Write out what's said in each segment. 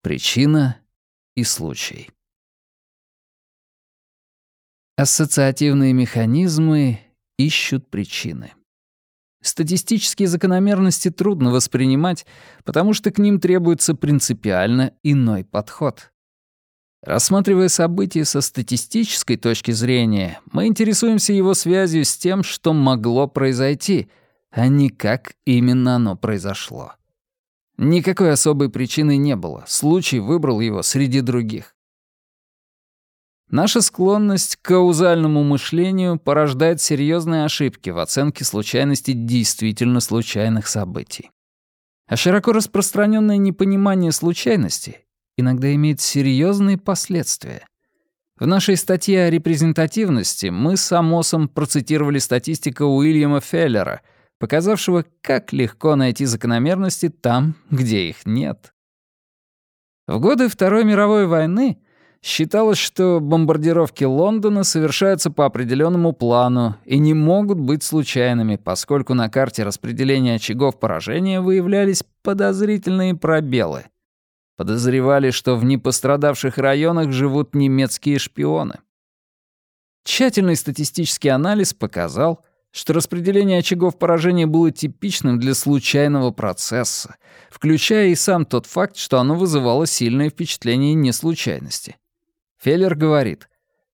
Причина и случай. Ассоциативные механизмы ищут причины. Статистические закономерности трудно воспринимать, потому что к ним требуется принципиально иной подход. Рассматривая события со статистической точки зрения, мы интересуемся его связью с тем, что могло произойти, а не как именно оно произошло. Никакой особой причины не было, случай выбрал его среди других. Наша склонность к каузальному мышлению порождает серьезные ошибки в оценке случайности действительно случайных событий. А широко распространенное непонимание случайности иногда имеет серьезные последствия. В нашей статье о репрезентативности мы с Амосом процитировали статистику Уильяма Феллера — показавшего, как легко найти закономерности там, где их нет. В годы Второй мировой войны считалось, что бомбардировки Лондона совершаются по определенному плану и не могут быть случайными, поскольку на карте распределения очагов поражения выявлялись подозрительные пробелы. Подозревали, что в непострадавших районах живут немецкие шпионы. Тщательный статистический анализ показал, что распределение очагов поражения было типичным для случайного процесса, включая и сам тот факт, что оно вызывало сильное впечатление неслучайности. Феллер говорит,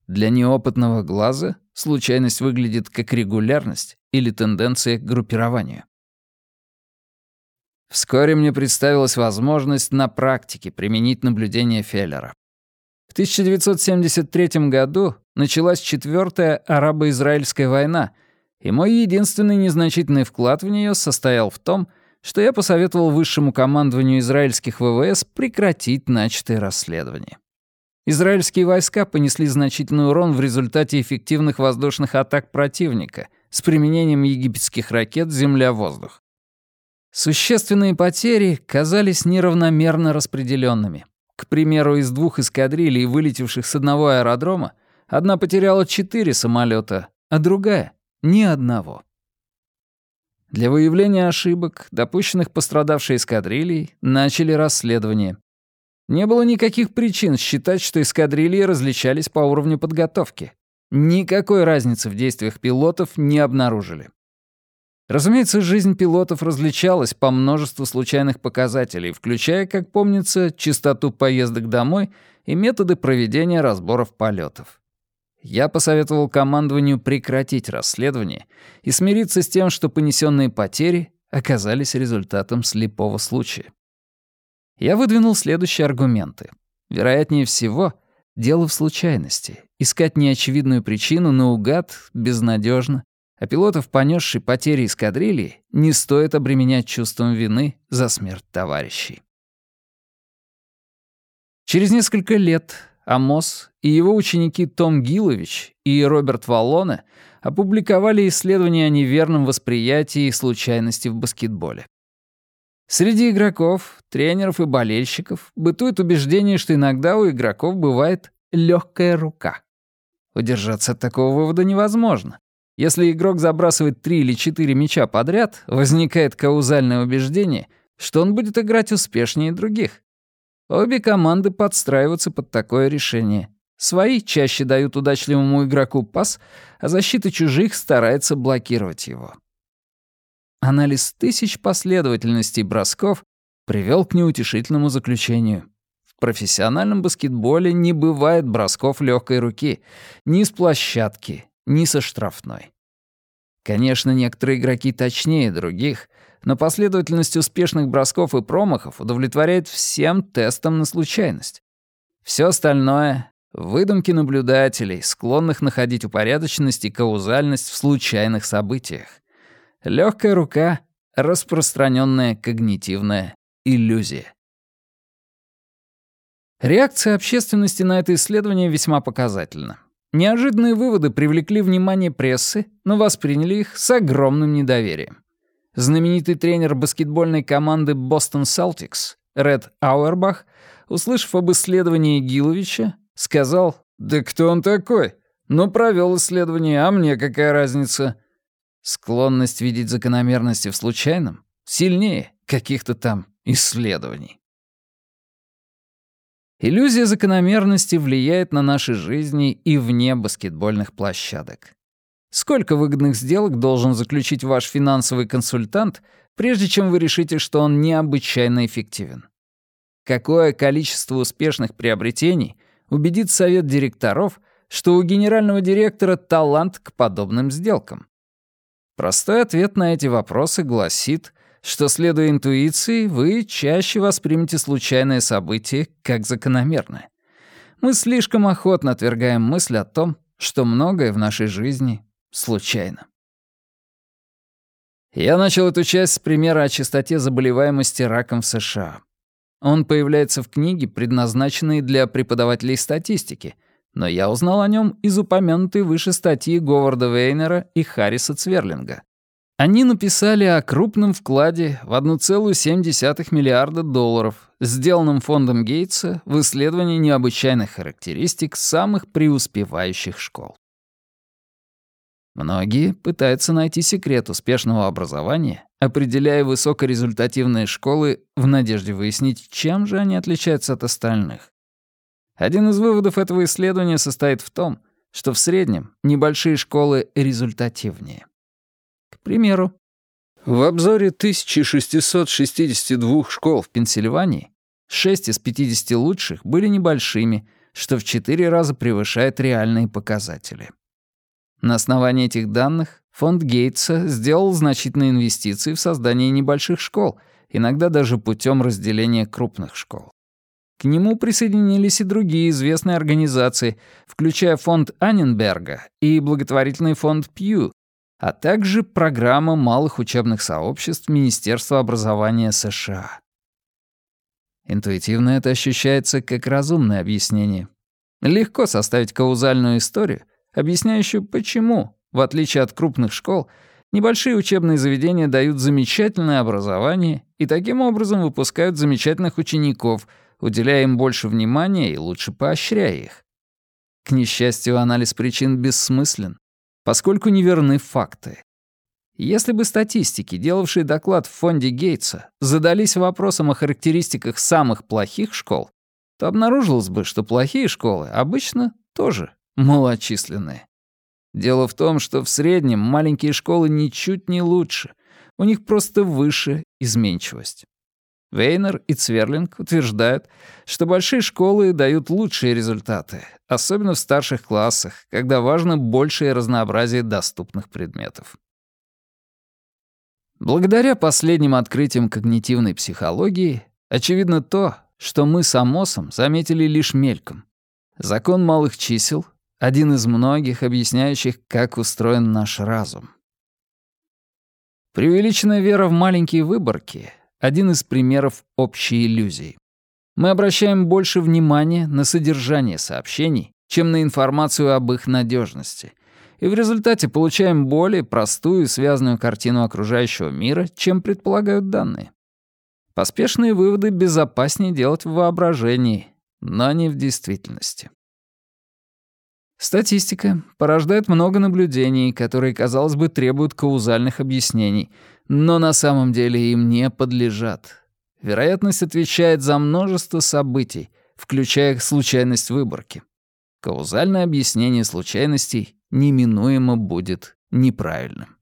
для неопытного глаза случайность выглядит как регулярность или тенденция к группированию. Вскоре мне представилась возможность на практике применить наблюдение Феллера. В 1973 году началась Четвертая арабо-израильская война — и мой единственный незначительный вклад в нее состоял в том, что я посоветовал высшему командованию израильских ВВС прекратить начатое расследование. Израильские войска понесли значительный урон в результате эффективных воздушных атак противника с применением египетских ракет «Земля-воздух». Существенные потери казались неравномерно распределенными. К примеру, из двух эскадрилей, вылетевших с одного аэродрома, одна потеряла четыре самолета, а другая ни одного. Для выявления ошибок, допущенных пострадавшей эскадрильей, начали расследование. Не было никаких причин считать, что эскадрильи различались по уровню подготовки. Никакой разницы в действиях пилотов не обнаружили. Разумеется, жизнь пилотов различалась по множеству случайных показателей, включая, как помнится, частоту поездок домой и методы проведения разборов полетов. Я посоветовал командованию прекратить расследование и смириться с тем, что понесенные потери оказались результатом слепого случая. Я выдвинул следующие аргументы. Вероятнее всего, дело в случайности. Искать неочевидную причину наугад безнадежно, а пилотов, понесший потери эскадрильи, не стоит обременять чувством вины за смерть товарищей. Через несколько лет Амос и его ученики Том Гилович и Роберт Валлоне опубликовали исследования о неверном восприятии случайности в баскетболе. Среди игроков, тренеров и болельщиков бытует убеждение, что иногда у игроков бывает легкая рука. Удержаться от такого вывода невозможно. Если игрок забрасывает три или четыре мяча подряд, возникает каузальное убеждение, что он будет играть успешнее других. Обе команды подстраиваются под такое решение. Свои чаще дают удачливому игроку пас, а защита чужих старается блокировать его. Анализ тысяч последовательностей бросков привел к неутешительному заключению. В профессиональном баскетболе не бывает бросков легкой руки ни с площадки, ни со штрафной. Конечно, некоторые игроки точнее других, но последовательность успешных бросков и промахов удовлетворяет всем тестам на случайность. Все остальное — выдумки наблюдателей, склонных находить упорядоченность и каузальность в случайных событиях. Легкая рука — распространенная когнитивная иллюзия. Реакция общественности на это исследование весьма показательна. Неожиданные выводы привлекли внимание прессы, но восприняли их с огромным недоверием. Знаменитый тренер баскетбольной команды Бостон Celtics Ред Ауэрбах, услышав об исследовании Гиловича, сказал «Да кто он такой? Ну, провел исследование, а мне какая разница?» Склонность видеть закономерности в случайном сильнее каких-то там исследований. Иллюзия закономерности влияет на наши жизни и вне баскетбольных площадок. Сколько выгодных сделок должен заключить ваш финансовый консультант, прежде чем вы решите, что он необычайно эффективен? Какое количество успешных приобретений убедит совет директоров, что у генерального директора талант к подобным сделкам? Простой ответ на эти вопросы гласит, что, следуя интуиции, вы чаще воспримете случайное событие как закономерное. Мы слишком охотно отвергаем мысль о том, что многое в нашей жизни случайно. Я начал эту часть с примера о частоте заболеваемости раком в США. Он появляется в книге, предназначенной для преподавателей статистики, но я узнал о нем из упомянутой выше статьи Говарда Вейнера и Харриса Цверлинга. Они написали о крупном вкладе в 1,7 миллиарда долларов, сделанном фондом Гейтса в исследовании необычайных характеристик самых преуспевающих школ. Многие пытаются найти секрет успешного образования, определяя высокорезультативные школы в надежде выяснить, чем же они отличаются от остальных. Один из выводов этого исследования состоит в том, что в среднем небольшие школы результативнее. Примеру, в обзоре 1662 школ в Пенсильвании 6 из 50 лучших были небольшими, что в 4 раза превышает реальные показатели. На основании этих данных фонд Гейтса сделал значительные инвестиции в создание небольших школ, иногда даже путем разделения крупных школ. К нему присоединились и другие известные организации, включая фонд Анненберга и благотворительный фонд Пью, а также программа малых учебных сообществ Министерства образования США. Интуитивно это ощущается как разумное объяснение. Легко составить каузальную историю — объясняющую, почему, в отличие от крупных школ, небольшие учебные заведения дают замечательное образование и таким образом выпускают замечательных учеников, уделяя им больше внимания и лучше поощряя их. К несчастью, анализ причин бессмыслен, поскольку неверны факты. Если бы статистики, делавшие доклад в фонде Гейтса, задались вопросом о характеристиках самых плохих школ, то обнаружилось бы, что плохие школы обычно тоже малочисленные. Дело в том, что в среднем маленькие школы ничуть не лучше, у них просто выше изменчивость. Вейнер и Цверлинг утверждают, что большие школы дают лучшие результаты, особенно в старших классах, когда важно большее разнообразие доступных предметов. Благодаря последним открытиям когнитивной психологии, очевидно то, что мы с Амосом заметили лишь мельком. Закон малых чисел один из многих, объясняющих, как устроен наш разум. Преувеличенная вера в маленькие выборки — один из примеров общей иллюзии. Мы обращаем больше внимания на содержание сообщений, чем на информацию об их надежности, и в результате получаем более простую и связанную картину окружающего мира, чем предполагают данные. Поспешные выводы безопаснее делать в воображении, но не в действительности. Статистика порождает много наблюдений, которые, казалось бы, требуют каузальных объяснений, но на самом деле им не подлежат. Вероятность отвечает за множество событий, включая случайность выборки. Каузальное объяснение случайностей неминуемо будет неправильным.